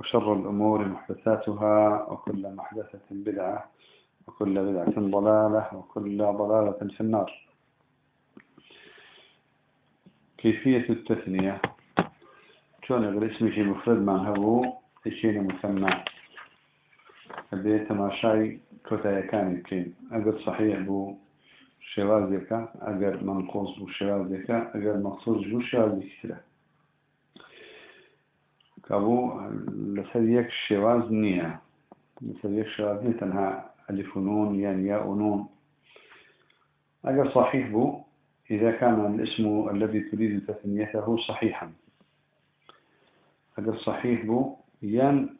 وشر الأمور محدثاتها وكل محدثة بدعة وكل بدعة ضلالة وكل ضلالة في النار. كيفية التثنية؟ شون أقول اسمي شيء مفرد ما هو شيء مثنى أبي تماشاي كوتا كان يمكن أقول صحيح بو شوازك أقل منقوص بو شوازك أقل مخصوص بو شوازك كتير كابو لسر شواز نية لسر شواز نية تنها ألف نون يعني ياء نون. أقل صحيح بو إذا كان الاسم الذي تريد تثنيته صحيحا أقل صحيح بو يان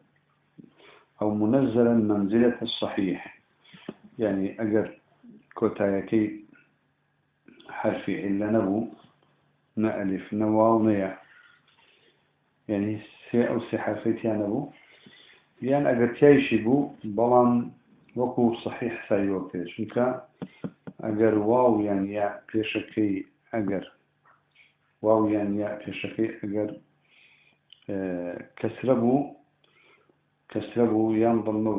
أو منزلا منزلة الصحيح يعني أقل كوتايكي حرفي إلا نبو نألف نواو نيا يعني سي أو سي حرفيت يعني نبو يعني أقل تيشي بو بلان وكو صحيح سايو كيش مكا أقل واو يعني يا بيشكي أقل واو يعني يا بيشكي أقل آه كسربو كسربو ينضمه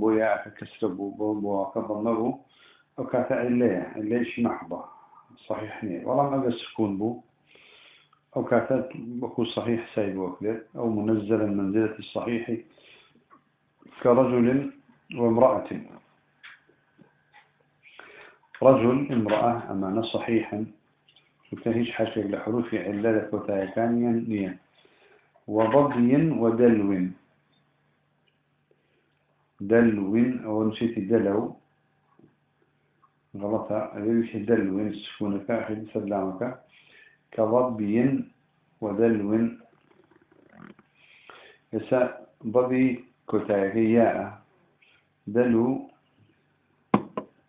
بويا كسربو بو كضمه أو كاتا إليه إليش محضة. صحيح نية. والله ما السكون بو. أو كاتا بكو صحيح سايب وكذا أو منزلا منزلة الصحيح كرجل وامرأة. رجل امرأة أمانة صحيحا وتهيج حاشا لحروف علالة وتايكانيا نية. وضبي ودلو. دلو أو نسيت دلو. غلطة أبيش دلو السكونك أخذ سلامك. كضبي ودلو يسا ضبي كتاكي دلو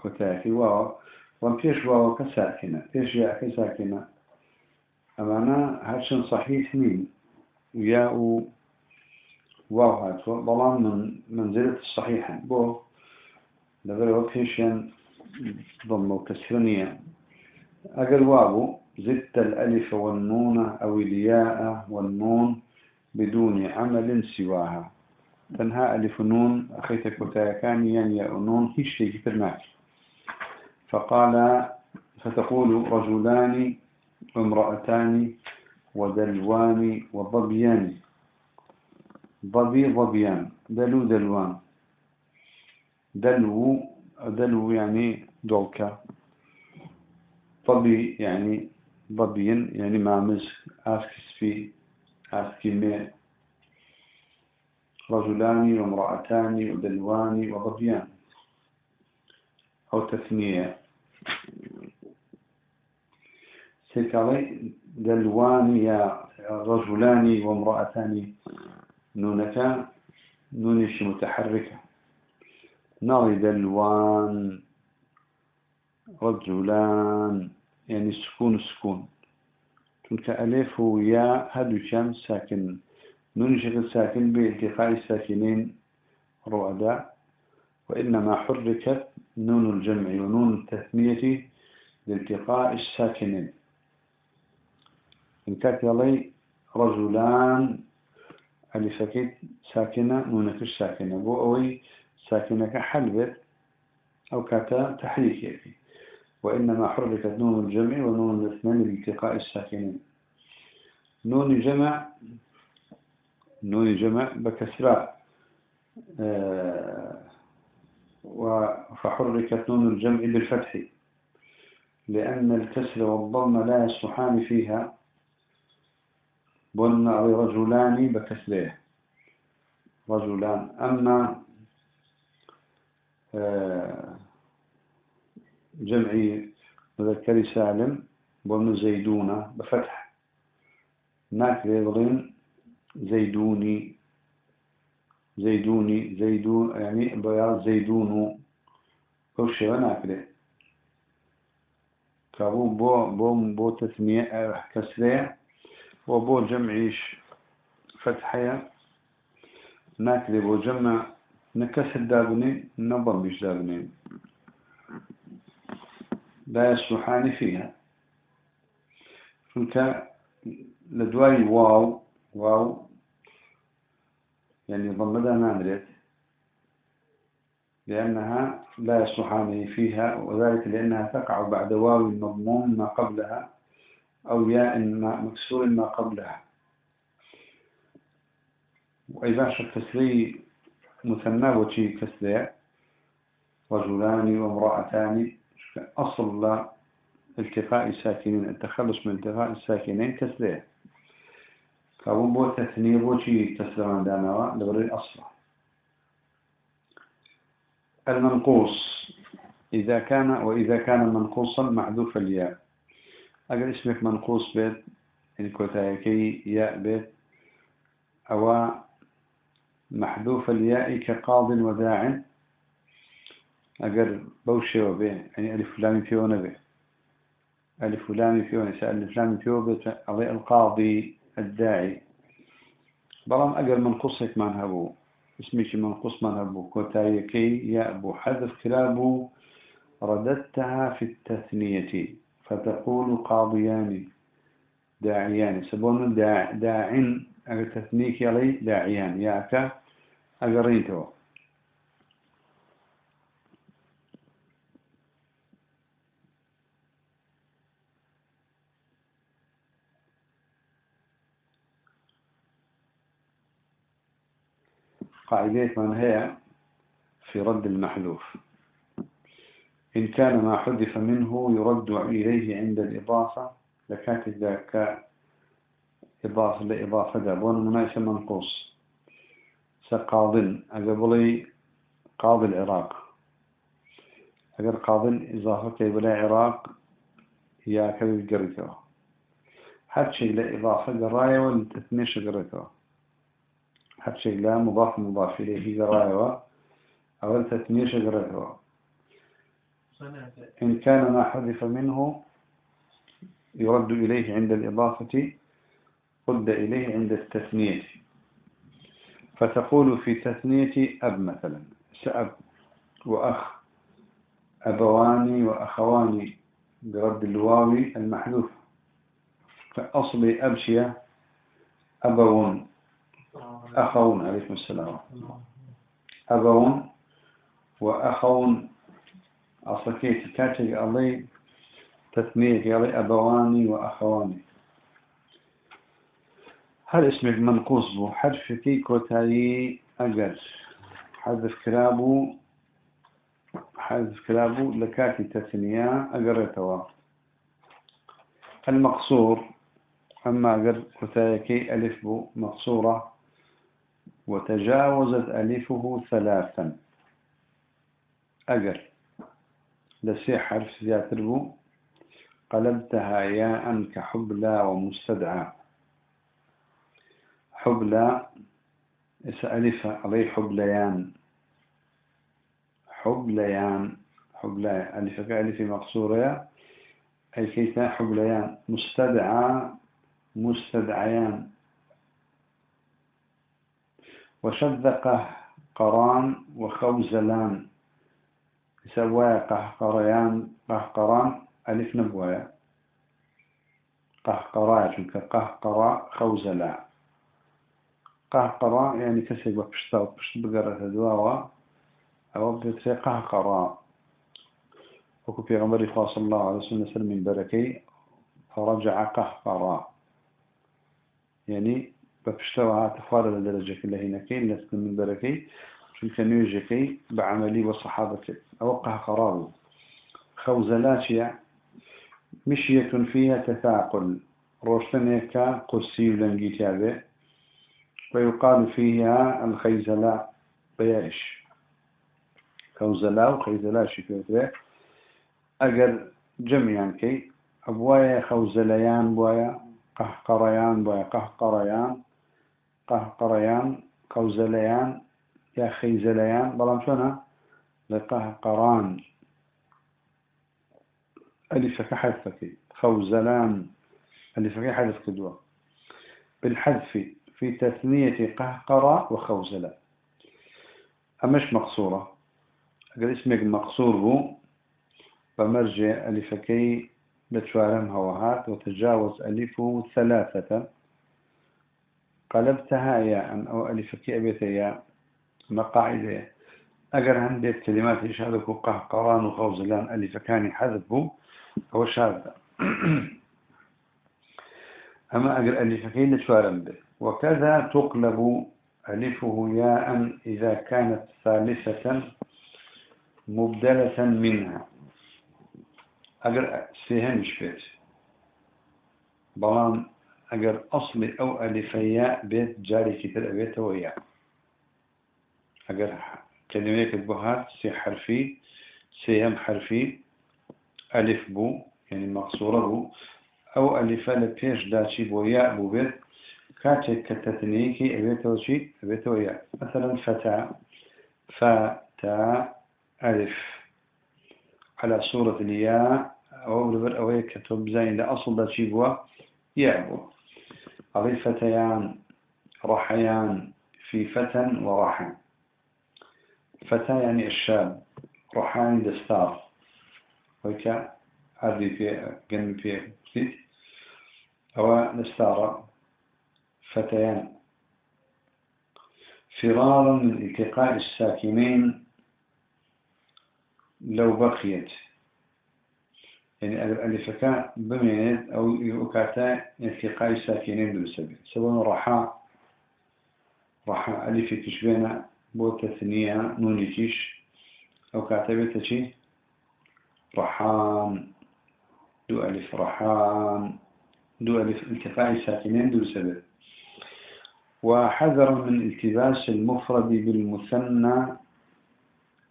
كتاكي واو وبيش واو كساكنة بيش ياء كساكنة أمانا هاتشن صحيح مين؟ وياء واو هاتو. ضمان من منزلة الصحيحة. بو لغير وكيشن ضم وكسرنية أقل واو زدت الألف والنون أو الياء والنون بدون عمل سواها. تنهى ألف نون أخيتك وتاكان يا نون هيش شيء فقال فتقول رجلان وامرأتان ودلوان وضبيان. ضبي ضبيان. دلو دلوان. دلو دلو يعني دولكا ضبي يعني ضبيا يعني مامز أسكس في أسكي رجلان وامرأتان ودلوان وضبيان أو تثنية سيكالي دلوان يا رجلان وامرأتان نونك نونش متحركة ناري دلوان رجلان. يعني سكون سكون تلك ألف ويا هدو شام ساكن. نون شغل ساكن بإلتقاء الساكنين رؤدا وإنما حركت نون الجمع ونون التثنية لالتقاء الساكنين. إن كانت يلي رجلان ألفكت ساكنة نونك الساكنة. بو أوي ساكنة كحلبت أو كاتا تحريك يعني وإنما حركت نون الجمع ونون الاثنين لالتقاء الساكنين. نون جمع نون جمع بكسراء آه فحركت نون الجمع بالفتح لأن الكسر والضم لا يصلحان فيها. بن رجلان بكسره رجلان أما جمعي مذكر سالم بن زيدون بفتح. ناك يضرين زيدوني. زيدوني زيدون يعني بياض زيدون. وشي وناكله كابو بو بو بو تثنية كسرية. وبو جمعيش فتحية. ناكله بو جمع. نكسر دابني نضم بيش دابني. لا يصلحان فيها. فلك لدواي واو واو يعني ضمدها نادرت لأنها لا يصلحان فيها وذلك لأنها تقع بعد واو مضموم ما قبلها أو ياء مكسور ما قبلها. وإذا كسري مثنى وشي كسري رجلان وامرأتان. أصل التقاء الساكنين التخلص من التقاء الساكنين كسري كابون بو تثنية بو شي من دانوا لبري أصلا المنقوص. إذا كان وإذا كان منقوصا محذوف الياء. أقل اسمك منقوص بيت إن كي ياء بيت أو محذوف الياء كقاض وداع. أقل بوشي وبه يعني ألف لام في ونبه ألف لام في ونساء ألف لام في وبه القاضي الداعي. بلام أقل منقوصك من هبو اسمك منقوص من هبو. كوتايكي يا أبو حذف كلابو رددتها في التثنية فتقول قاضيان داعيان سبون داع داع أقل تثنيك يلي داعيان. ياك أقرينتو. قاعدة من هي في رد المحذوف. إن كان ما حذف منه يرد إليه عند الإضافة لكانت ذاك إضافة لإضافة دابون مناسب منقوص. سقاض أقبلي قاضي العراق. أقر قاض إضافة بلا عراق يا كبير قريته حد شيء لإضافة قراية والتثنيش قريته هر شيء لا مضاف مضاف إليه قرايوة أول تثنيش قرايوة إن كان ما حذف منه يرد إليه عند الإضافة رد إليه عند التثنية فتقول في تثنية أب مثلا سأب وأخ أبواني وأخواني برد الواو المحذوف. كأصل أبشية أبوون. أخون عليكم السلام أبون وأخون أصلكيت كاتب الله؟ تثمية يلي أبواني وأخواني. هل اسم منقوص بو. حرف كي كوتاي أجر حذف كلابو حذف كلابو لكاتي تثنية أجرتوا المقصور أما أجر كوتاي كي ألف بو مقصورة. وتجاوزت ألفه ثلاثا. أجل. لسي حرف زياتربو قلبتها ياء كحبلى ومستدعى. حبلى ألف علي حبليان. حبليان. حبلى ألف كألف مقصورة. أي كيسا حبليان. مستدعى مستدعيان. وشذقه قران وخوزلان. سواء قهقريان قهقران ألف نبوية قهقرا چونك قهقرا خوزلا قهقرا يعني كسي بشتا وبشت بقرة دواوة أو بتسي قهقرا وكو في غمر صلى الله عليه وسلم من بركي فرجع قهقرا يعني بپشتەوە تفارە لە دەرەجەکە لە هینەکەی لەسکن من بەرەکەی چونکە نوێژەکەی بە عملی وە سەحابە کرد ئەوە قەهقەڕا بوو خەوزەلا چیە مشية فيها تثاقل. روشتنك قرسي لنجي تابع. ويقال فيها الخيزلاء بياش خوزلاء وخيزلاء شكوته أجر جميعا كي. أبوايا خوزليان بوايا قهقريان بوايا قهقريان. قهقريان قوزليان يا خيزليان. بلام شونا لقهقران. ألفك حذفك خوزلان. ألفك حذف كدوة بالحذف في تثنية قهقرة وخوزلة. أمش مقصورة؟ أقل اسمك مقصور بو. فمرجع ألفكي بتشوارم هوهات وتجاوز ألفه ثلاثة. قلبتها يا أو ألفكي أبيت يا مقاعدة أجر عندي كلمات يشهدك قهقران وخوزلان ألفكاني حذفه هو شاذ. أما أجر ألفكي لتشوارم به. وكذا تقلب ألفه ياء إذا كانت ثالثة مبدلة منها. أجر سيهمش بيت بلان أجر أصل أو ألفياء بيت جاري كتر أبيت وياء أجر كلمة كتبهات سي حرفي سيهم حرفي ألف بو يعني مقصورة بو أو ألفا لبيش داشي بو ياء بو بيت كاتك كتتنيكي أبيتو شيء أبيتو يا مثلا فتى فتى ألف. على صورة الياء أو لبر أو كتب زين لأصل ده شيء بوا يعبو فتيان رحيان في فتى ورحى فتى يعني الشاب رحان دستار ويكا عادي في جنب في أو دستار فتيان. فرارا من التقاء الساكنين لو بقيت. يعني الألفك بمينت أو يؤكاتا التقاء الساكنين بالسبب سواء رحاء رحاء ألف تشبينا بو تثنية نون كيش أو كاتبة شي رحان دو ألف رحان دو ألف التقاء الساكنين دو سبب وحذر من التباس المفرد بالمثنى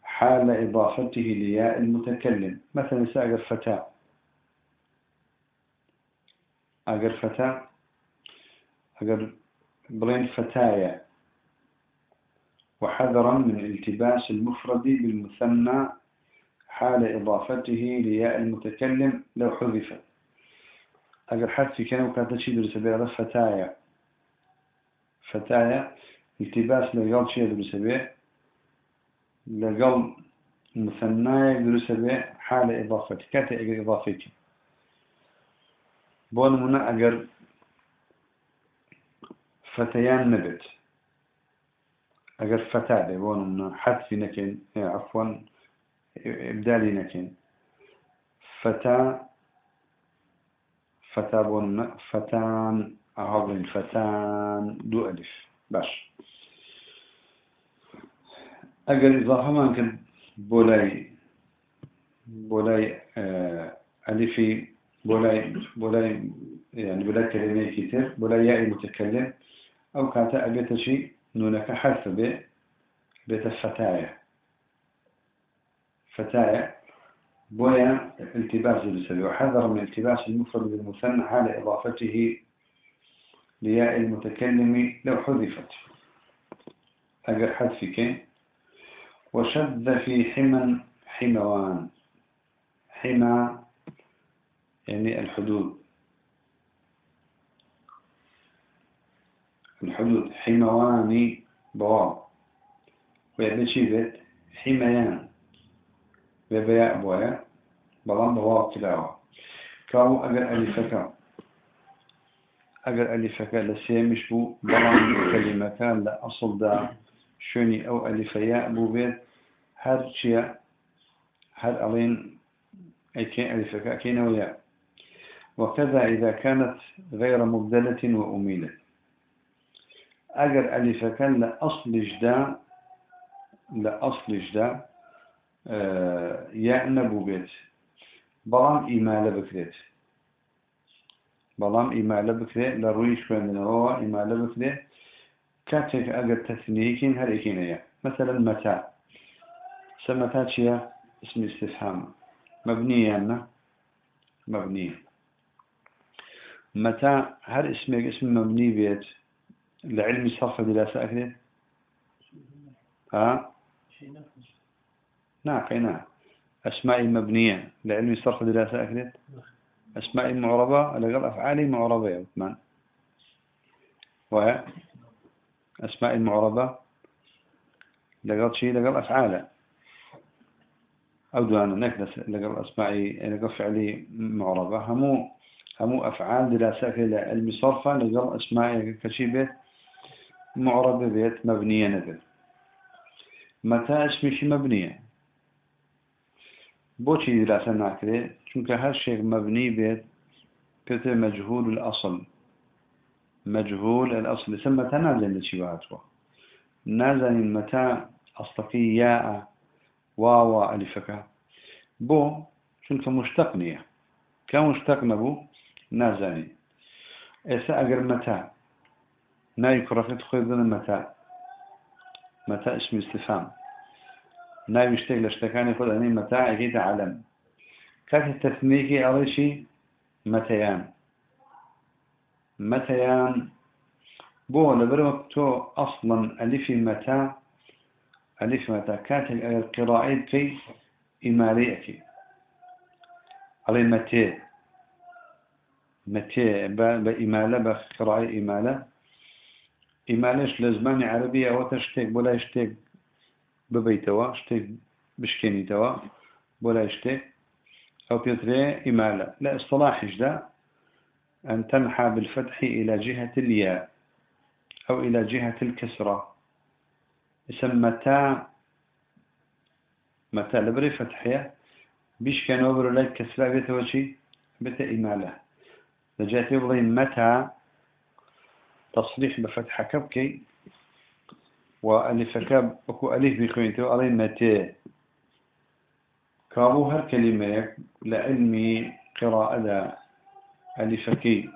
حال إضافته لياء المتكلم. مثلا سأقر فتاة. أقر فتاة أقر بلين فتايا وحذرا من التباس المفرد بالمثنى حال إضافته لياء المتكلم لو حذفت أقر حذف كانوا كانت تشيد رسالة فتايا فتايا التباس لقل شيء درس به لقل مثنايا درس به حال إضافة كاتا إجر بون منا أجر فتيان نبت أجر فتاة بون منا حذف نكن عفوا إبدالي نكن فتاة فتاة بون فتان أهضن فتان دو ألف باش. أقل إضافة ما كان بولاي بولاي ألفي بولاي بولاي يعني بولاي كلمة كتير بولاي ياء متكلم أو كاتا أبيت شيء نونك حرف ب بيت الفتايا فتايا بويا التباس لسبي وحذر من التباس المفرد بالمثنى حال إضافته لياء المتكلم لو حذفت. أجر حذفك. وشذ في حمى حموان. حمى يعني الحدود. الحدود حموان بواب ويعني شي بيت حميان ببياء بويا بلان بواب كلاوة كاو أجر ألفك. أجر ألفك لسيمش بو. بلان كلمتان لأصل دا. شوني أو ألفياء بو بيت. هر شيء. هر ألين. أي كين ألفك. كين ويا وكذا إذا كانت غير مبدلة وأميلة. أجر ألفك لأصل جدا لأصل جدا آه يا نبو بيت. بلان إيمالة بكريت. بەڵام ئیمالە بکرێ لە ڕووی خوێندنەوە ئیمالە بکرێ کاتێک ئەگەر تەسنیەکین هەرێکینەیە مثلا متى. سمتا چیە اسم استفهام. مبنية مبنية. متى؟ هل اسمك اسم مبني بيت لعلم الصرف دراسة أكده ها؟ ناقي أسماء مبنية لعلم صرف دراسة أكدت أسماء معربة لقل أفعال معربة يا عثمان. وهي أسماء معربة لقل شيء لقل أفعال. أو دوانا نكدس لقل أسماء لقل فعلي معربة همو همو أفعال دراسة في علم صرفة لقل أسماء كشي معربة بيت مبنية نبت متى اسمي مبنية؟ بوشي دراسة ناكري چونك هر شيء مبني بيت كتب مجهول الأصل. مجهول الأصل. يسمى تنازل لشيواتوا نازل متى؟ أصلقي ياء واو ألفك. بو چونك مشتقنية كمشتقنا بو نازاني. إسا أقر متى ناي كرفت خذنا متى متى اسم استفهام ناي يشتغل لاشتكاني خذ أني متى أكيد علم كانت التثنيكي أريشي متيان متيان بو لبروكتو أصلا ألف متى ألف متى كانت القراءة كي إماليكي علي متى متى بإمالة بقراءة إمالة إمالش لزمان عربية أو تشتك بولا يشتك ببيتوا شتك بشكينيتوا بولا يشتك أو بيتري إمالة لا اصطلاح ده أن تنحى بالفتح إلى جهة الياء أو إلى جهة الكسرة اسم متى متى لبري فتحية؟ بيش كان أبرو كسرة بيت وشي بيت إمالة لجأت يبغي متى تصريح بفتح كبكي؟ وألف كب أكو ألف بخوينته علي متى؟ كابو هر كلمة لعلمي قراءة ألفكي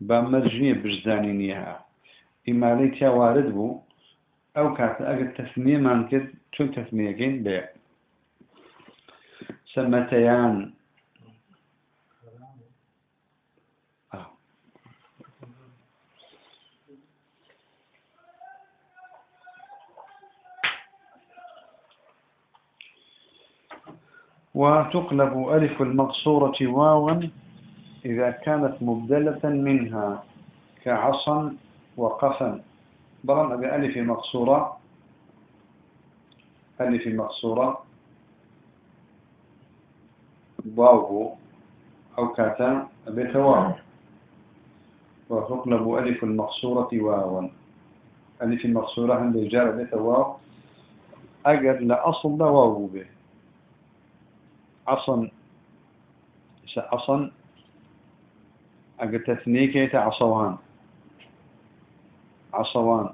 بمرجية بجداني نيها. إما ليتيا وارد بو. أو كانت أجد تثنية من كد شو تثنية كين؟ بيع. سمتيان. وتقلب ألف المقصورة واوا إذا كانت مبدلة منها كعصا وقفا. برم أبي ألف مقصورة ألف مقصورة واو أو كاتا أبي واو. وتقلب ألف المقصورة واوا. ألف المقصورة عند الجار بيت واو. أجر لأصل واو به. عصن. عصن أجل تثنيك عصوان. عصوان.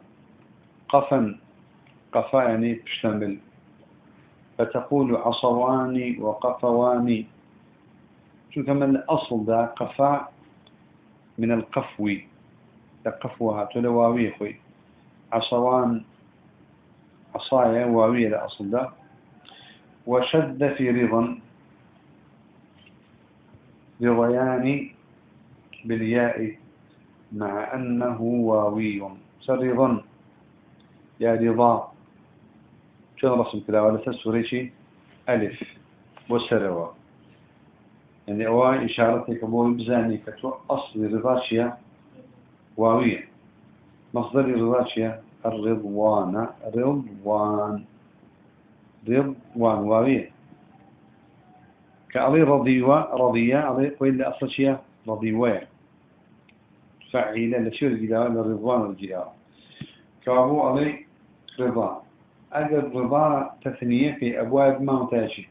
قفا قفا يعني تشتمل. فتقول عصواني وقفواني. شو كمان الأصل ده قفا من القفوي تقفوها تلواوي خوي. عصوان. عصايا واوية الأصل ده وشد في رضا. بضيان بالياء مع أنه واوي. سرضا يا رضا. شو رسم كذا؟ ولا تسوريشي ألف. وسروا. يعني هو إشارتك أبو بزاني كتو أصل رضاشيا واوية. مصدر رضاشيا الرضوان. رضوان. رضوان واوية. كأضي رضيوة رضية أضي وإلا أصل شيء رضيوة فعيلة لشير الجدار للرضوان الجدار كأبو أضي رضا. أجد رضا تثنية في أبواب موتاشي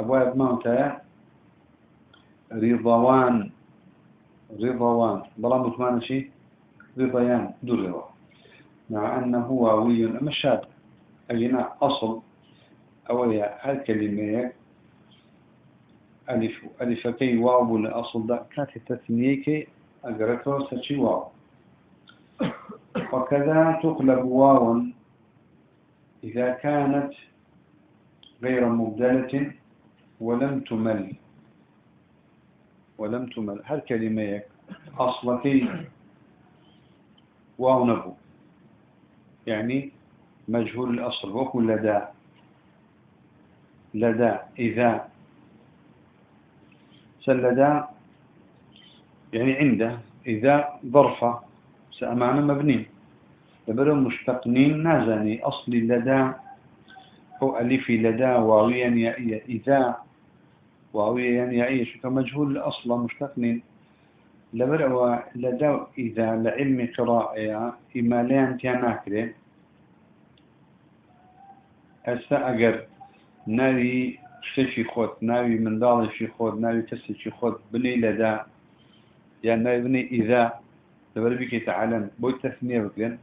أبواب موتا رضوان. رضوان. بلا مثمان شيء رضيان دو رضا. مع أنه واوي أما الشاب أجينا أصل أولياء هالكلمة ألف ألف كي واو لأصل دا. كانت التثنية كي. أقرأته سشي واو. وكذا تقلب واو إذا كانت غير مبدلة ولم تمل. ولم تمل. هل كلمة أصل كي واو نبو. يعني مجهول الأصل. وكو لدى لدى إذا سلدى يعني عنده. إذا ظرفة سأمعنا مبني. لبرو مشتقنين نازني أصلي لدى أو ألفي لدى واويا يائية. إذا واويا يائية شو مجهول الأصل مشتقنين. لبرو لدى إذا لعلم قراءة إماليان تياناكري ئەستا ئەگەر ناوی شتێکی خۆت ناوی منداڵێکی خۆت ناوی کەسێکی خۆت بنی لەدا یان ناوی بنی ئیدا لەبەر بکەیتە عالم بۆی تەسنیە بکرێن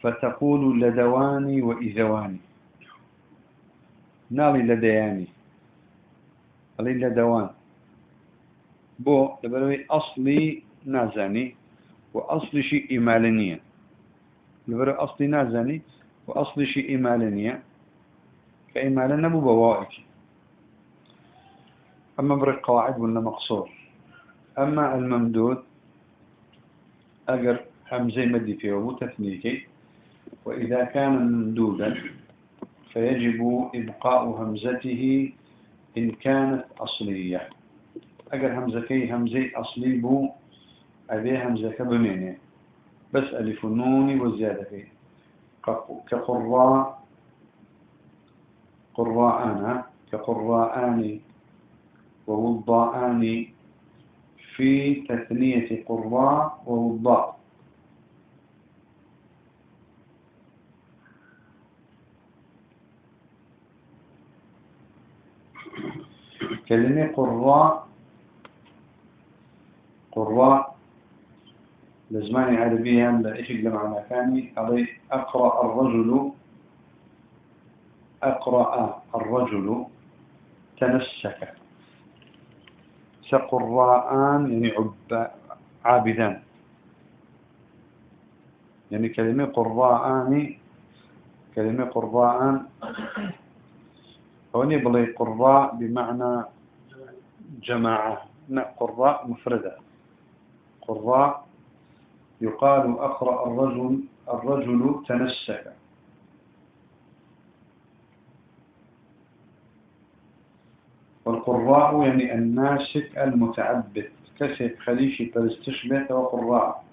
فتقول لدواني وإذواني ناڵی لەدەیانی ئەڵی لە دەوان. بۆ لەبەرەوەی ئەسلی نازانی و ئەسلیشی ئیمالە نییە. لەبەرە ئەسلی نازانی وأصل شيء إمالانية كإمالا نبو بوائك. أما برق قواعد ولا مقصور. أما الممدود أجر همزي مدي فيه ومتثنيكي وإذا كان ممدودا فيجب إبقاء همزته إن كانت أصلية. أجر همزكي همزي أصلي بو أبي همزك بمعنى بس ألف النون وزيادة كقراء قراءان كقراءان ووضاءان في تثنية قراء ووضاء. كلمة قراء قراء لزمان عربية لا إيش لمعنى ثاني. أقرأ الرجل أقرأ الرجل تنسك سقراءان يعني عب عابدان. يعني كلمة قراءان كلمة قراءان. هوني بلي قراء بمعنى جماعة. قراء مفردة. قراء يقال أقرأ الرجل الرجل تنسك والقراء يعني الناسك المتعبد. كسب خليشي تستشبه وقراء.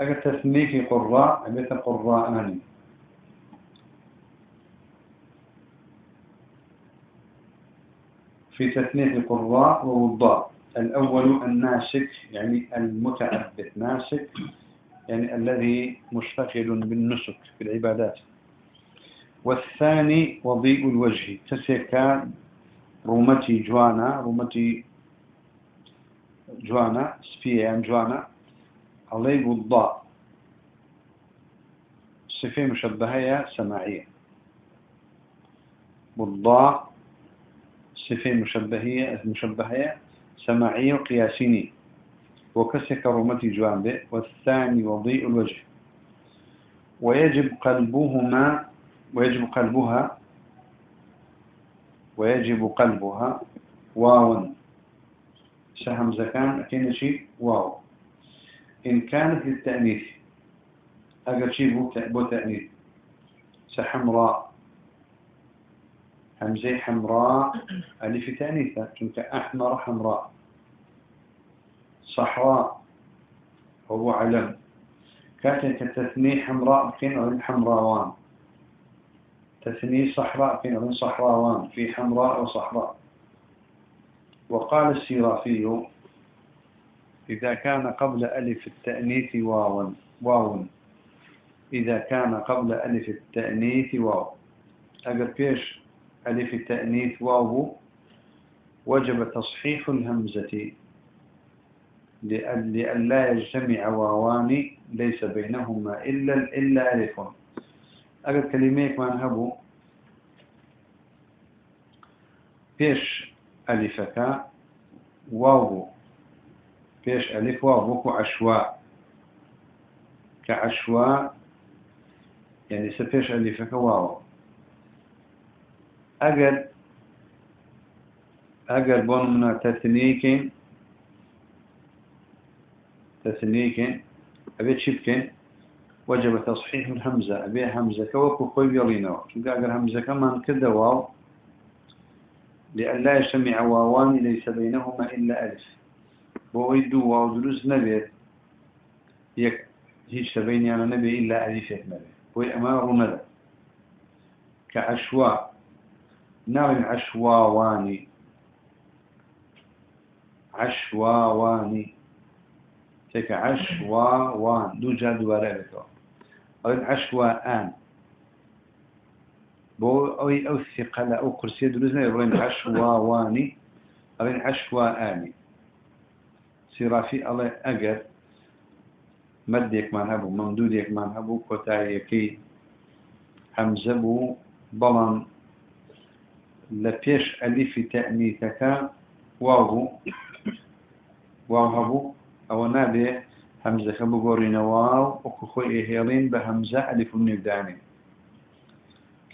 أجل تثنيكي قراء أبيت قراءان في تثنية قراء ووضاء. الأول الناسك يعني المتعبد. ناسك يعني الذي مشتغل بالنسك في العبادات. والثاني وضيء الوجه. تسكى رومتي جوانا رومتي جوانا يعني جوانا عليه الضاء صفة مشبهة سماعية بالضاء صفة مشبهية مشبهة سماعي وقياسيني وكسك كرمتي جوانبه والثاني وضيء الوجه ويجب قلبهما ويجب قلبها ويجب قلبها واو. سهم زكان أكين شيء واو. إن كانت للتأنيث. أقل شيء بو تأنيث. سحمراء همزة حمراء ألف تأنيثة. كنت أحمر حمراء صحراء. هو علم. كانت تثني حمراء كين حمراوان تثني صحراء أو صحراوان في حمراء وصحراء. وقال السيرافي إذا كان قبل ألف التأنيث واو واو. إذا كان قبل ألف التأنيث واو. أقل بيش ألف التأنيث واو؟ وجب تصحيح الهمزة. لأن لا يجتمع واوان ليس بينهما إلا إلا ألف. كلميك ما نهبو بيش ألفك واو. بيش ألف واو. بكو عشواء. كعشواء يعني سبيش ألفك واو. أقل أقل بون من تثنيك. تثنيك. أبيت شبكين وجب تصحيح الهمزة. أبي همزة كوكو خوي يلينوا شو قال همزة؟ كمان كذا واو؟ لأن لا يجتمع واوان ليس بينهما إلا ألف. وويدو واو دروز نبي. يك هيش بيني أنا نبي إلا ألف نبي. ويأمار ندى كعشواء. نعم عشواواني. عشواواني. تك عشواوان. دو جاد ورابطه أو عشواءان بو أو أو ثقة أو كرسي دروزنا يبغين عشواواني أو عشواءاني سرافي الله أجر مديك من هبو ممدودك من هبو كتايكي حمزة بو بلان. لبيش ألف تأنيثك واو واو هبو أو نابي همزة خبقورين واو وكخوي إهيرين بهمزة ألف النبداني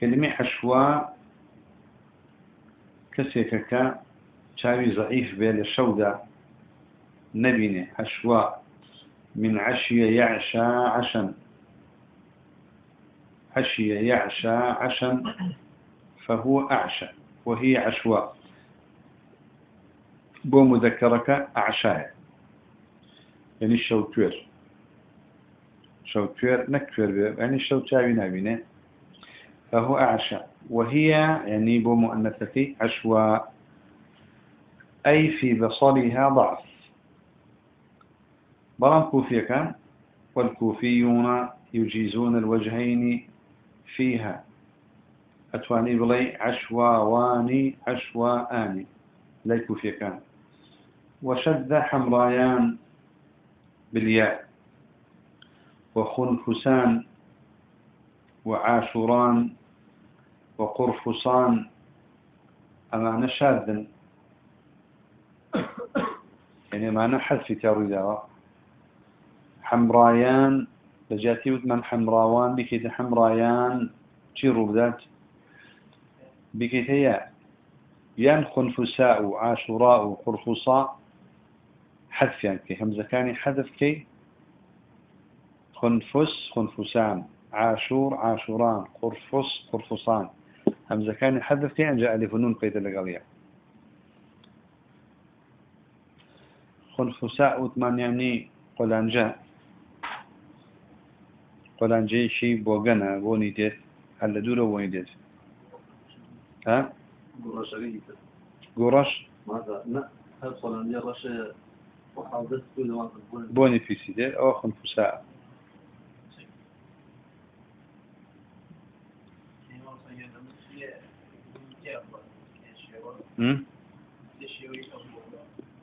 كلمة حشواء كسيكك شاوي ضعيف بين الشودة. نبيني حشواء من عشية يعشى عشن. عشية يعشى عشن فهو أعشى وهي عشواء بو مذكرك أعشاء. يعني الشوكير شوكير نكفر يعني الشوكاوي نابينه فهو أعشى وهي يعني بو مؤنثة عشواء أي في بصرها ضعف بلان كوفية كان والكوفيون يجيزون الوجهين فيها أتواني بلي عشواواني عشواءاني لا كوفية كان وشد حمرايان بالياء. وخنفسان وعاشوران وقرفصان أمانة شاذا يعني معنى حذف تاريدا حمرايان لجاتي من حمراوان بكيت حمرايان. تيرو بدات بكيت يان خنفساء عاشوراء قرفصاء حذف يعني كي همزة كان حذف كي. خنفس خنفسان عاشور عاشوران قرفص قرفصان. همزة كان حذف كي أنجا ألف نون قيد لقليا خنفساء وثمان يعني قلانجا قلانجي شي بوغنا بوني ديت هل دورة بوني ديت ها؟ قرش؟ ماذا؟ لا هل قلانجا رش بوني في سيدي أو خنفساء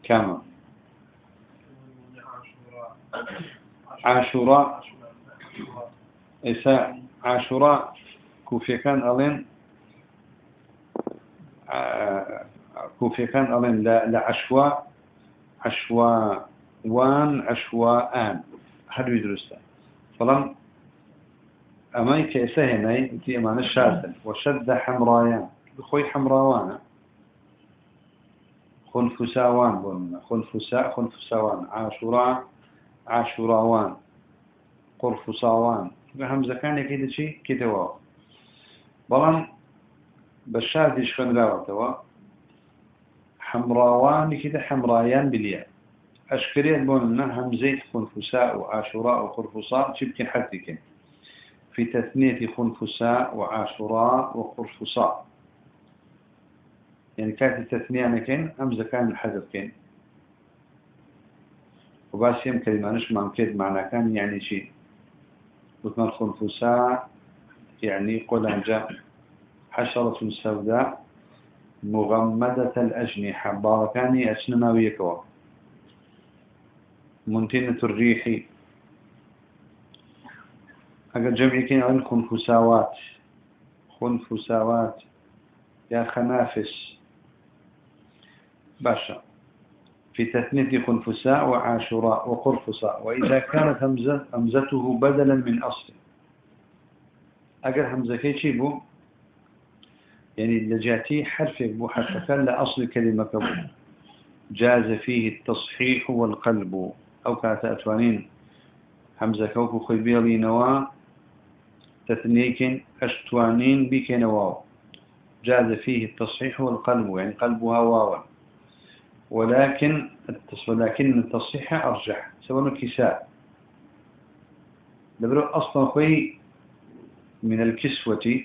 كما عاشوراء. إساء عاشوراء كوفي كان ألين. كوفي كان ألين لعشواء عشوان عشوان هەروی دروستە. بەڵام ئەمای کە ئێستا هێنای وتی ئەمانە شاردن وەشەد دە حەمڕایان خۆی حەمڕاوانە خۆنفوساوان بۆ منە. خۆنفوسا خۆنفوساوان. عاشورا عاشوراوان. قرفوساوان هەمزەکانێکی دەچی کتەوە بەڵام بە شاردی شوێنراوەتەوە حمراوان كده حمرايان بالياء. أشكريت بولنا همزة خنفساء وعاشوراء وقرفساء شبكي حرتكين في تثنية خنفساء وعاشوراء وقرفساء يعني كانت التثنية مكين همزة كان الحذف كين وباسيم كلمة نش ممكن معنى كان يعني شيء وثمان خنفساء يعني قلنجة. حشرة سوداء. مغمدة الأجنحة. باركاني أسنما ويكوا. منتنة الريح. أقل جمعي كين عن خنفساوات. خنفساوات. يا خنافس. باشا. في تثنية خنفساء وعاشوراء وقرفساء. وإذا كانت همزة همزته بدلا من أصل. أقل همزة كي بو؟ يعني لجاتي حرف بو حرف كان لأصل كلمة جاز فيه التصحيح والقلب. أو كانت أتوانين. همزة كوكو خوي بيلي نوا. تثنيك أشتوانين بك نواو. جاز فيه التصحيح والقلب. يعني قلبها واوا ولكن ولكن التصحيح أرجح. سواء كساء دبرو أصلا خوي من الكسوة.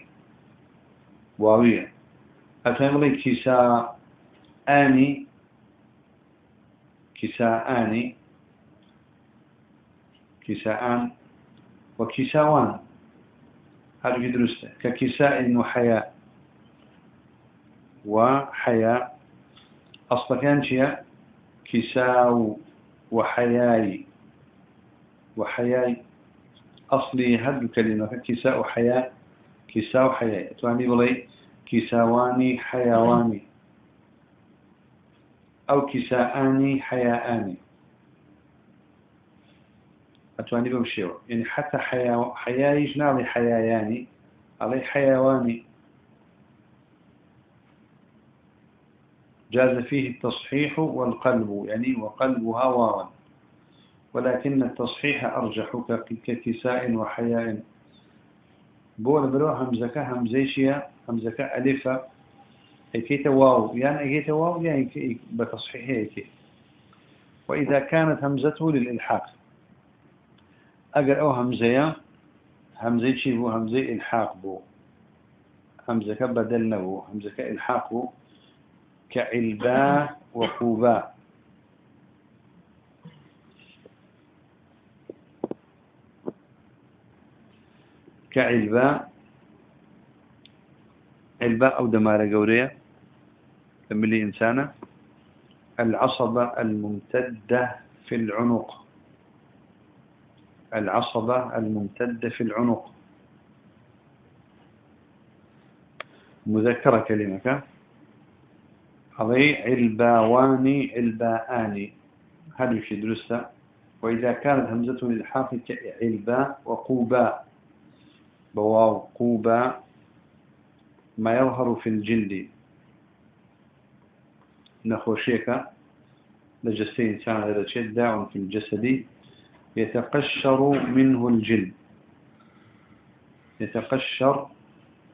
واوية أتعمل كساء آني كساء آني كساءان وكساوان هذا درسته ككساء وحياء وحياء أصلا كان شيء كساو وحياي وحياي أصلي هد كلمة كساء وحياء كساء وحياي تواني بلي كساواني حيواني أو كساءاني حياءاني. أتواني بمشيو يعني حتى حيا نعلي حياياني علي حيواني جاز فيه التصحيح والقلب يعني وقلبها واوا ولكن التصحيح أرجح ككساء وحياء. بول برو همزك همزيشيا همزك ألفة كيت واو؟ يعني كيت واو؟ يعني بتصحيحه كي وإذا كانت همزته للإلحاق. أجر أو همزية همزة شي بو؟ همزة إلحاق بو. همزة بدلنا بو همزة إلحاق بو. كعلباء وقوباء كعلباء علباء أو دمارة قورية تملي إنسانة. العصبة الممتدة في العنق. العصبة الممتدة في العنق. مذكرة كلمة هذه علباوان علباءان هذا في درسة وإذا كانت همزة للحاق علباء وقوباء. بواو قوباء. ما يظهر في الجلد. نخوشيك لجسد إنسان هذا الشيء داع في الجسد يتقشر منه الجلد. يتقشر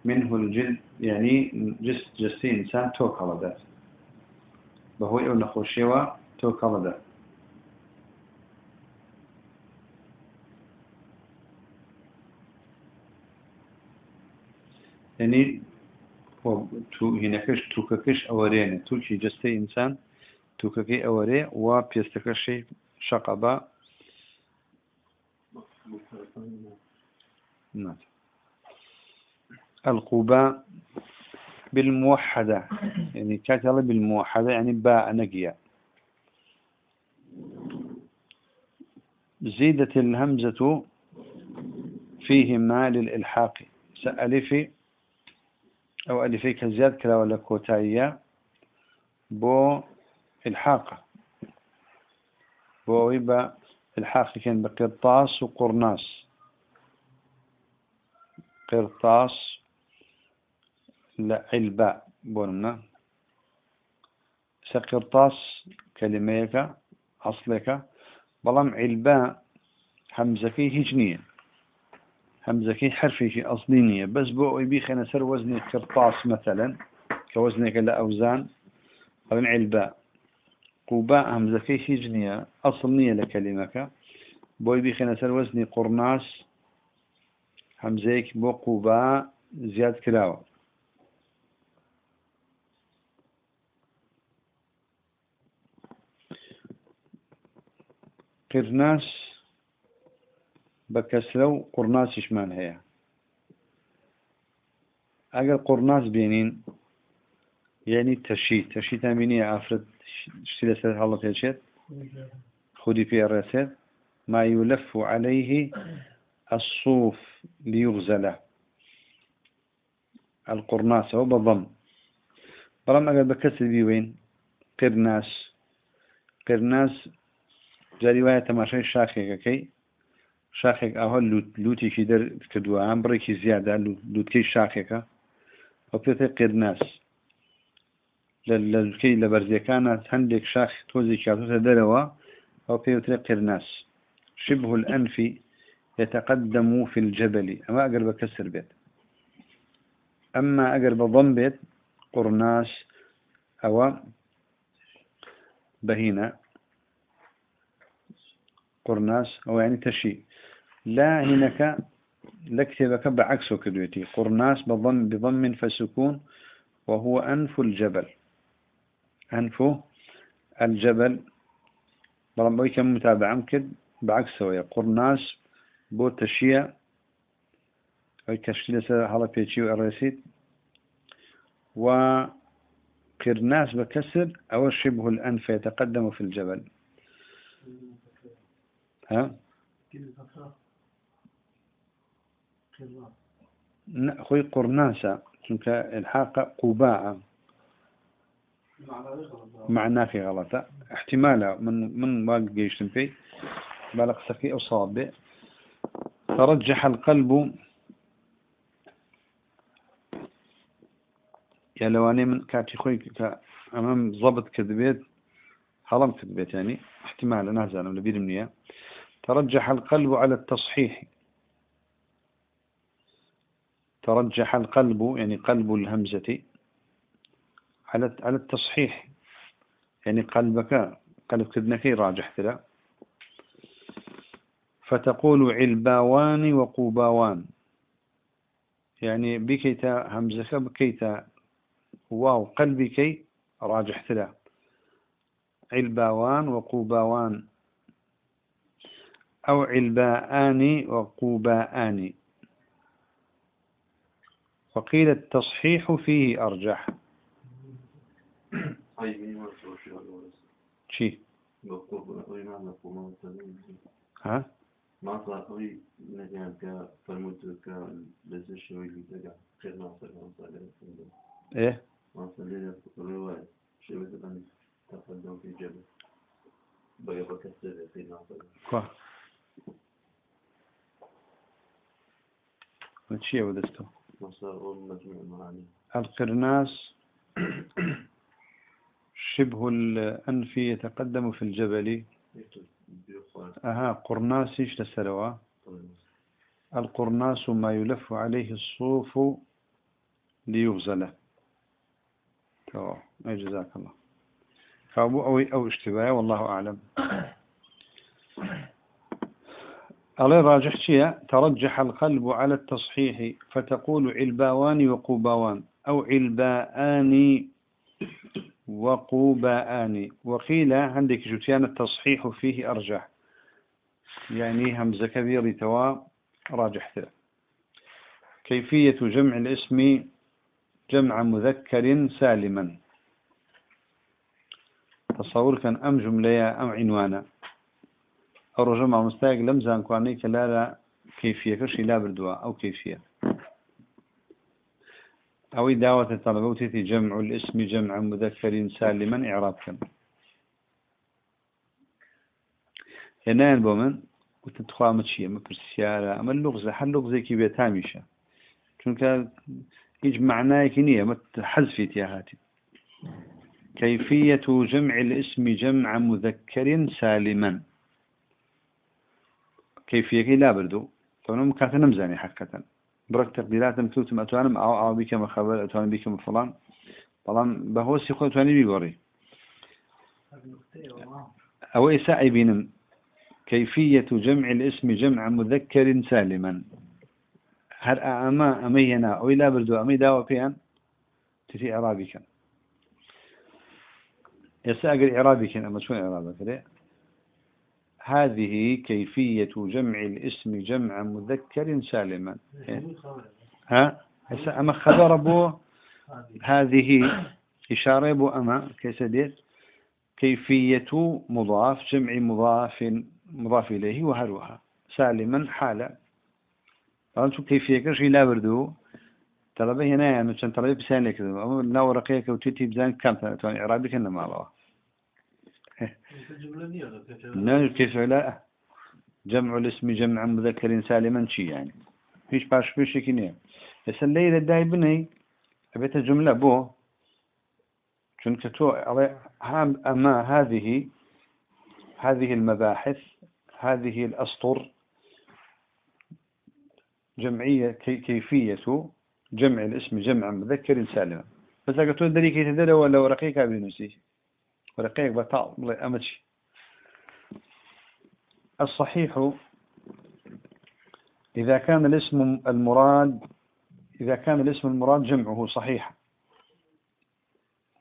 منه الجلد يعني جس جسد إنسان توك ذات بهو أو نخوشيوا توك ذات يعني تو هناكش توككش أورين توكي جستي إنسان توككي أوري وبيستكشي شقبة نعم القباء بالموحدة. يعني كاتل بالموحدة يعني باء نقية زيدت الهمزة فيهما للإلحاق أو ألفي كزياد كلا ولا كوتاية بو الحاقة بو يبقى إلحاق كان بقرطاس وقرناس. قرطاس لا علباء بولنا سقرطاس كلميك أصلك بلام فيه هجنية همزة فيه حرفي أصلينية بس بو يبيخنا سر وزن قرطاس مثلا. كوزنك لأوزان أو علباء قوباء همزة في هجنية أصلنية لكلمك. بوي بيخينا سر وزني قرناس. همزيك بو قوباء زياد كلاوة. قرناس. بە کەسرە و قڕناسیشمان هەیە. ئەگەر قڕناس بینین یعنی تەشی تەشی تامینی ئافرەت شتی لەسەر هەڵە پێچێت خودی پێڕێسێت ما يلف عليه الصوف ليغزل القرناس أو بضم بلام أقل بكسر بيوين قرناس. قرناس جاري وايا تماشي الشاخي كي شاخێک ئاها لوتێکی دەرکردووە ئەم بڕێکی زیادە لوتکەی شاخێکە. ئەو پێێتە قێرناس. لە لوتکەی لە بەرزیەکانە هەندێک شاخ تۆزی کاتۆتە دەرەوە أو بيوتري قرناس شبه الأنف يتقدم في الجبل. أما أقرب كسر بيت أما أقرب ضم بيت قرناس أو بهينة قرناس أو يعني تشي لا هناك لكتبك بعكسه كدويتي. قرناس بضم بضم فسكون وهو أنف الجبل. أنف الجبل. بلان بوي كم متابعة كد؟ بعكسه يا. قرناس بو تشيع أي تشكيلة هلا بيتشي وأرسيد وقرناس بكسر أو شبه الأنف يتقدم في الجبل. ها؟ خوي قرناسة چونك الحاق قباعة. معناه في غلطة. احتمالا من من واقع جيشتم فيه. بالغ سكي أصاب ترجح القلب. يا لواني من كاتي خوي أمام ضبط كذبيت هرم كذبيت يعني. احتمال نازل ولا بيرمنيا ترجح القلب على التصحيح. ترجح القلب يعني قلب الهمزة على على التصحيح. يعني قلبك قلب كدنك راجح له فتقول علباوان وقوباوان. يعني بكيتا همزة بكيتا واو قلبي كي راجح له علباوان وقوباوان. أو علباءان وقوباءان. وقيل التصحيح فيه أرجح. شي؟ ها؟ ما صاحبي نجان كا فرموت كا لسه شوي تجا خير ما صار ما صار ما صار لي رواية. شوي مثلا تقدم في جبل. بقى بكسر في ناصر ودستو القرناس شبه الأنف يتقدم في الجبل. أها قرناس إيش تسلوا القرناس ما يلف عليه الصوف ليغزله تمام جزاك الله. فأبو أو أو اشتباه والله أعلم. راجح شيء؟ ترجح القلب على التصحيح فتقول علباوان وقوباوان أو علباءان وقوباءان. وقيل عندك جتيان التصحيح فيه أرجح. يعني همزة كبير توا راجح ثلاث كيفية جمع الاسم جمع مذكر سالما. تصور كان أم جملة أم عنوانا الرجل مع مستاق لمزان كواني كلا لا كيفية كرشي لا بردوا أو كيفية أو دعوة الطلبة وتتي جمع الاسم جمع مذكر سالما إعراب كم هنا البومن وتتخوى متشية مبرسيارة أما اللغزة حل لغزة كي بيتاميشة چونك إيج معناه كنية متحذفي تياهاتي كيفية جمع الاسم جمع مذكر سالما كيفية لا بردو. طبعا مكاتنا مزاني حقا برك تقديرات مكتوب أتوانم أو أو بكم خبر أتوانم بكم فلان. طبعا بهوسي خو أتواني بيقوري أو إساء بينم كيفية جمع الاسم جمع مذكر سالما. هل أما أمينا أو لا بردو أمي داوى فيها تفي إعرابي كان يسأل إعرابي كان أما شو إعرابي هذه كيفية جمع الاسم جمع مذكر سالما. ها؟ أما خبر بو هذه إشارة بو أما كيسدير كيفية مضاف جمع مضاف مضاف إليه وهروها. سالما حالا. قالوا كيفية؟ كرش لا بردو. طلبة هنا يعني مثلا طلبة بسان لك أما ناو رقيك وتيتي بزان كم؟ ثاني إعرابي كنا ما نعم كيف لا. جمع الاسم جمع مذكر سالما شي يعني؟ فيش باش فيش كنيه بس الليلة داي بني أبيت جملة بو. چونك تو أما هذه هذه المباحث هذه الأسطر. جمعية كي كيفية جمع الاسم جمعا مذكر سالما. بس أقول تقول دليل كي تدل ولا ورقيك بنسي ورقيك بطال والله أمشي الصحيح إذا كان الاسم المراد إذا كان الاسم المراد جمعه صحيح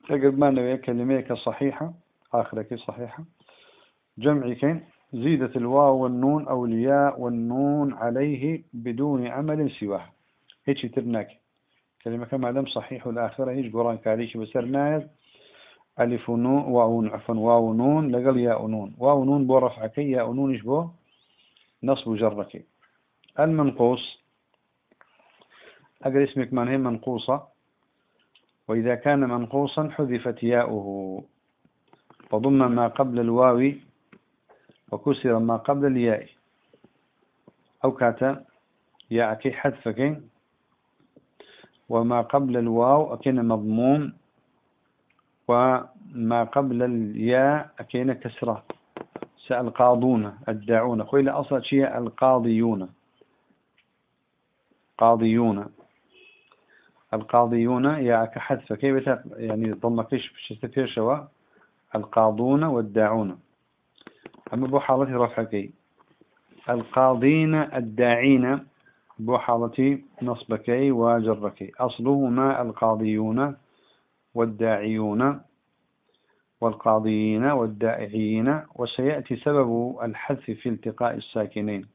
تقرب ما نوي كلميك صحيحة آخرك صحيحة. جمعك زيدت الواو والنون أو الياء والنون عليه بدون عمل سواه. هيك ترناك. كلمة كما لم صحيح الآخرة هيك قرآن كاريش بسرنايز ألف نون واو عفوا واو نون لقل ياء نون. واو نون بو رفعك ياء نون إيش بو؟ نصب جرك. المنقوص. أقل اسمك من هي؟ منقوصة. وإذا كان منقوصا حذفت ياؤه. وضم ما قبل الواو وكسر ما قبل الياء. أو كاتا ياء حذفك. وما قبل الواو أكين مضموم. وما قبل الياء أكين كسرة. سألقاضون الداعون خويل أصلا شيء القاضيون. قاضيون. القاضيون يا كحذف كيف يعني ضمكش بشتفير شوا القاضون والداعون. أما بو حالتي رفعكي القاضين الداعين بو حالتي نصبكي وجركي أصلهما القاضيون. والداعيون والقاضيين والدائعين وسيأتي سبب الحذف في التقاء الساكنين.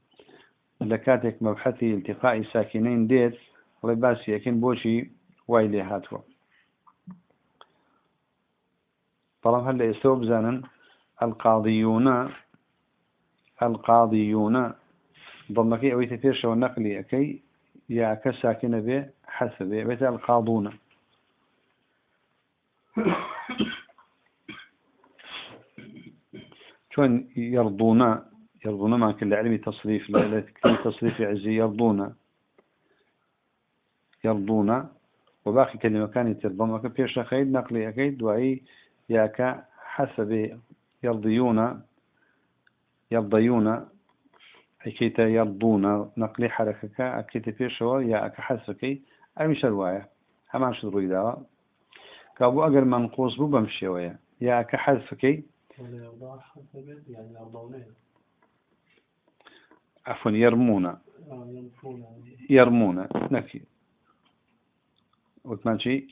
لكاتك مبحثي التقاء الساكنين ديت لباسي لكن بوشي وايلي هاتوا. طالما هلا يستوب زانا القاضيون القاضيون. ضمك أو يتفيرش والنقلي أكي يا كساكن به حسب بيت القاضون. شون يرضون يرضون ما كل علمي تصريف لا تصريف عزي يرضون. يرضون. وباقي كلمة كانت يرضون وكان بيش خيد نقلي أكيد. وعي ياك حسب يرضيون. يرضيون. أكيد يرضون. نقلي حركك. أكيد بيش ياك حسبك. أي مش الرواية همان شو روي دوا كابو أجر منقوص بو بمشي ويا. ياك حذفك يعني عفوا يرمون آه، يرمون نفي وثمان شيء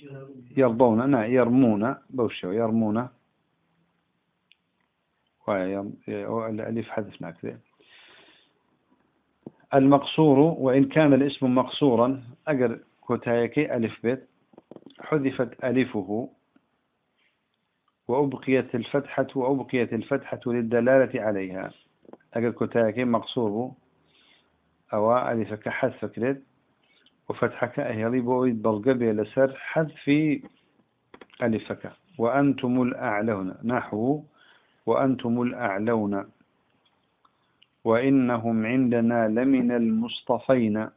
يرضون نا يرمون بوشوا يرمون الألف حذفنا كذا المقصور وإن كان الاسم مقصورا أجر كتايكي ألف بيت. حذفت ألفه وأبقيت الفتحة وأبقيت الفتحة للدلالة عليها. أجر كتايكي مقصور أو ألفك حذفك لد. وفتحك أهلي بويد بلقبي لسر حذف ألفك. وأنتم الأعلون. نحو. وأنتم الأعلون. وإنهم عندنا لمن المصطفين.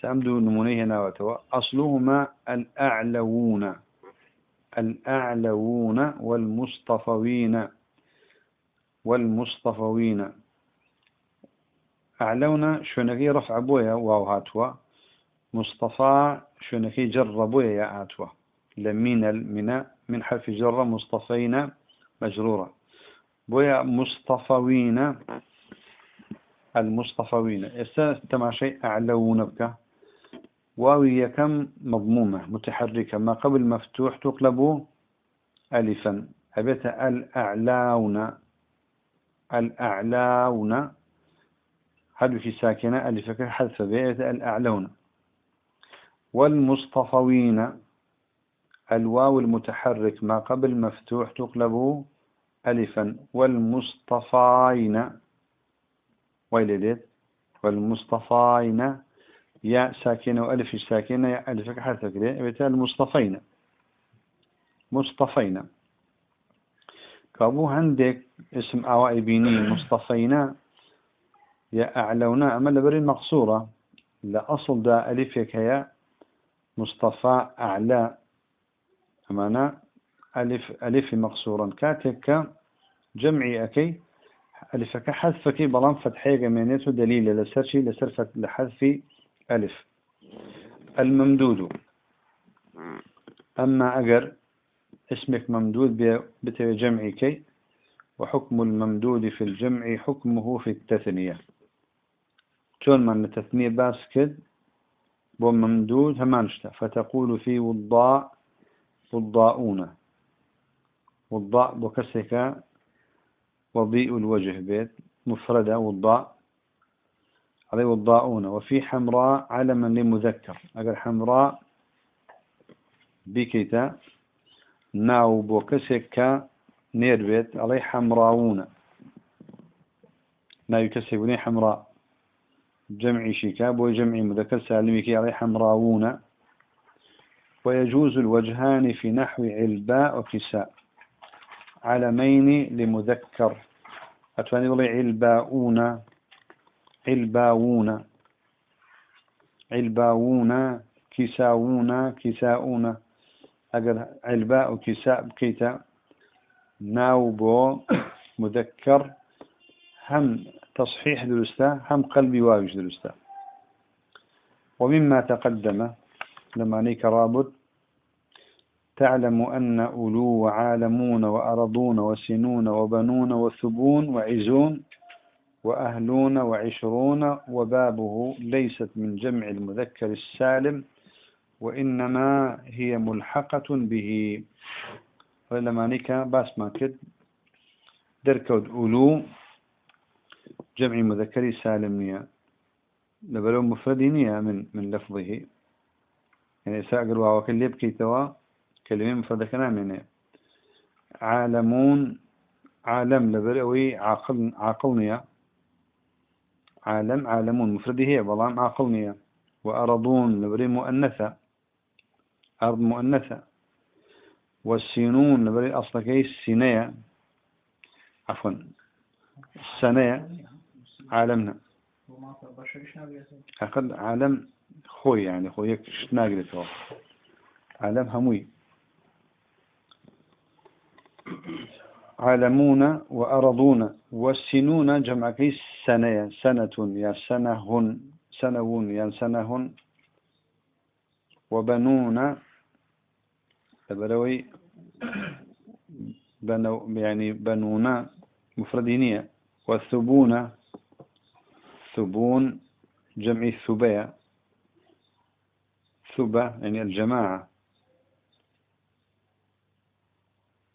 سأمدو نمونيه ناوتوا أصلهما الأعلوون الأعلوون والمصطفوين. والمصطفوين. أعلونا شونكي رفع بويا واو هاتوا. مصطفى شونكي جر بويا يا هاتوا. لمين المناء من حرف جر مصطفين مجرورة. بويا مصطفوين. المصطفوين. استمع شيء أعلون بك. واوي كم مضمومة متحركة. ما قبل مفتوح تقلب ألفا. أبيت الأعلاون. الأعلاون. هذا في ساكنة؟ ألفك حذف. بيت الأعلون والمصطفوين. الواو المتحرك. ما قبل مفتوح تقلب ألفا. والمصطفين. ويلدت والمصطفين. يا ساكنة وألف ساكنة يا ألفك حرف كده بالتالي المصطفين مصطفين. كابو عندك اسم أوائبيني مصطفين. يا أعلونا أما لبرين مقصورة. لأصل دا ألفك هي مصطفى أعلى. أمانا؟ ألف ألف مقصورا. كاتك جمعي أكي ألفك حذفك بلان فتحية جمينيته دليل لسرشي لسرفة لحذف ألف. الممدود. أما أجر اسمك ممدود بتوي جمع كي وحكم الممدود في الجمع حكمه في التثنية. شون من التثنية باسكت بو ممدود همانشتا فتقول في وضاء وضاؤون. وضاء بكسك وضيء الوجه بيت. مفردة وضاء. عليه وضاؤون وفي حمراء علما لمذكر. أقل حمراء بكيتا. ناو بوكسك نيربيت. عليه حمراؤون. ناو يكسبني حمراء. جمع شكاب وجمع مذكر سالم كي عليه حمراؤون. ويجوز الوجهان في نحو علباء وكساء. علمين لمذكر. أتواني والله علباؤون. علباؤون علباؤون كساؤون كساؤون أجر علباء وكساء بكيتا ناوبو مذكر. هم تصحيح درسته هم قلبي واجد درسته ومما تقدم لما نيك رابط. تعلم أن أولو وعالمون وأرضون وسنون وبنون وثبون وعزون. وأهلون وعشرون وبابه ليست من جمع المذكر السالم وإنما هي ملحقة به. ولما نيكا باس ما كد دركود أولو جمع مذكر سالم نيا. لبلو مفرد نيا من من لفظه. يعني ساقر وكل يبكي توا كلمة مفردة كلام يعني عالمون عالم لبلوي عاقل عاقلنيا عالم عالمون مفرده هي بلام عاقلنيا وأرضون لبري مؤنثة. أرض مؤنثة. والسينون لبري أصلا كي السينية عفوا. السنية عالمنا. أخذ عالم خوي يعني خوي شناقلته عالم هموي. عالمون وأرضون والسنون جمع كي سنة سنة يا سنهن سنون يا سنهن. وبنون بروي بنو يعني بنونا مفردينية. والثبون ثبون جمع الثبية ثبة يعني الجماعة.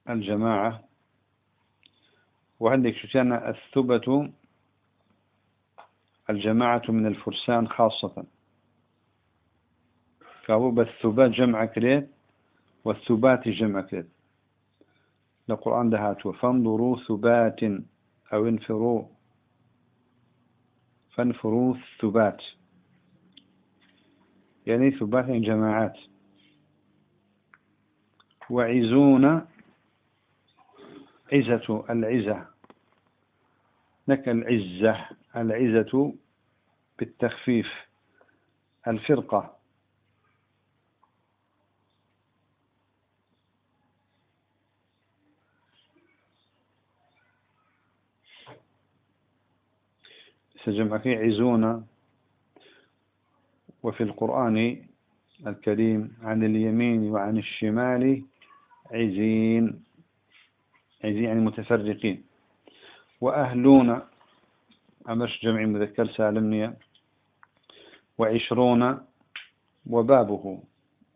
الجماعة. وعندك شتان الثبة الجماعة من الفرسان خاصة. فهو بالثبات جمع كريت والثبات جمع كريت. القرآن دهاتوا فانظروا ثبات أو انفروا. فانفروا ثبات يعني ثبات يعني جماعات. وعزون عزة العزة. لك العزة العزة بالتخفيف الفرقة. سجمعك عزون وفي القرآن الكريم عن اليمين وعن الشمال عزين عزين يعني متفرقين. وأهلون أمرش جمع مذكر سالمني وعشرون وبابه.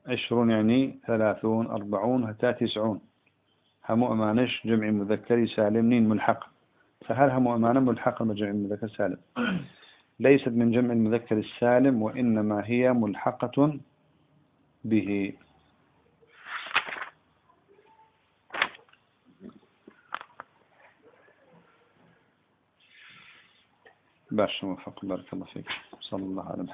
عشرون يعني ثلاثون أربعون حتى تسعون. هم أمانش جمع مذكر سالمين ملحق. فهل هم أمانة ملحق بجمع المذكر السالم ليست من جمع المذكر السالم وإنما هي ملحقة به. باش موفق بارك الله فيك. صلى الله عليه وسلم